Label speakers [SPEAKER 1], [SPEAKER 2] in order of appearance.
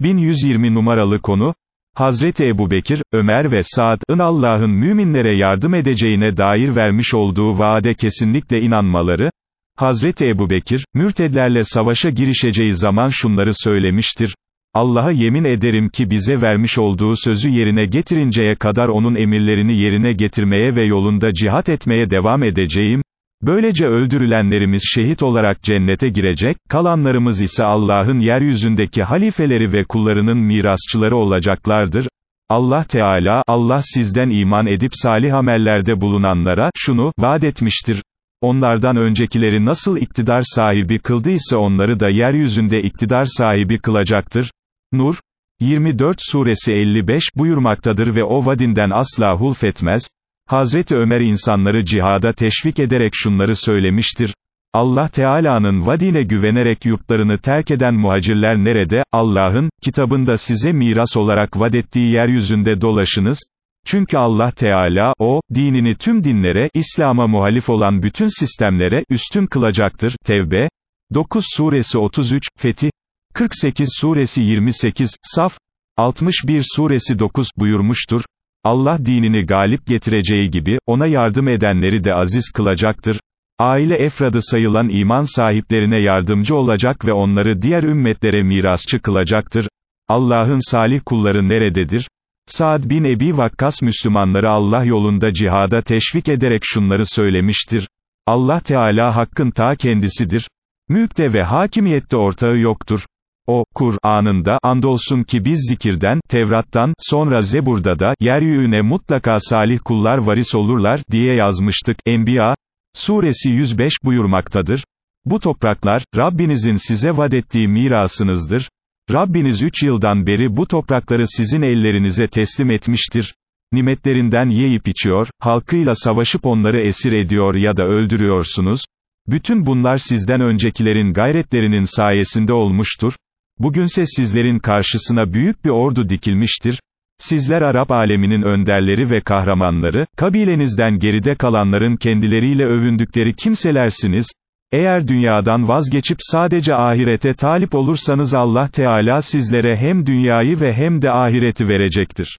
[SPEAKER 1] 1120 numaralı konu, Hazreti Ebu Bekir, Ömer ve Saad'ın Allah'ın müminlere yardım edeceğine dair vermiş olduğu vaade kesinlikle inanmaları, Hazreti Ebu Bekir, mürtedlerle savaşa girişeceği zaman şunları söylemiştir, Allah'a yemin ederim ki bize vermiş olduğu sözü yerine getirinceye kadar onun emirlerini yerine getirmeye ve yolunda cihat etmeye devam edeceğim, Böylece öldürülenlerimiz şehit olarak cennete girecek, kalanlarımız ise Allah'ın yeryüzündeki halifeleri ve kullarının mirasçıları olacaklardır. Allah Teala, Allah sizden iman edip salih amellerde bulunanlara, şunu, vaat etmiştir. Onlardan öncekileri nasıl iktidar sahibi kıldıysa onları da yeryüzünde iktidar sahibi kılacaktır. Nur, 24 suresi 55 buyurmaktadır ve o vadinden asla hulfetmez, Hazreti Ömer insanları cihada teşvik ederek şunları söylemiştir. Allah Teala'nın vadine güvenerek yurtlarını terk eden muhacirler nerede, Allah'ın, kitabında size miras olarak vadettiği yeryüzünde dolaşınız, çünkü Allah Teala, o, dinini tüm dinlere, İslam'a muhalif olan bütün sistemlere, üstün kılacaktır. Tevbe, 9 suresi 33, Fetih, 48 suresi 28, Saf, 61 suresi 9 buyurmuştur. Allah dinini galip getireceği gibi, ona yardım edenleri de aziz kılacaktır. Aile efradı sayılan iman sahiplerine yardımcı olacak ve onları diğer ümmetlere mirasçı kılacaktır. Allah'ın salih kulları nerededir? Saad bin Ebi Vakkas Müslümanları Allah yolunda cihada teşvik ederek şunları söylemiştir. Allah Teala hakkın ta kendisidir. Mülkte ve hakimiyette ortağı yoktur. O, Kur'an'ında, andolsun ki biz zikirden, Tevrat'tan, sonra Zebur'da da, yeryüzüne mutlaka salih kullar varis olurlar, diye yazmıştık, Enbiya, suresi 105 buyurmaktadır. Bu topraklar, Rabbinizin size vadettiği mirasınızdır. Rabbiniz üç yıldan beri bu toprakları sizin ellerinize teslim etmiştir. Nimetlerinden yiyip içiyor, halkıyla savaşıp onları esir ediyor ya da öldürüyorsunuz. Bütün bunlar sizden öncekilerin gayretlerinin sayesinde olmuştur. Bugünse sizlerin karşısına büyük bir ordu dikilmiştir. Sizler Arap aleminin önderleri ve kahramanları, kabilenizden geride kalanların kendileriyle övündükleri kimselersiniz. Eğer dünyadan vazgeçip sadece ahirete talip olursanız Allah Teala sizlere hem dünyayı ve hem de ahireti verecektir.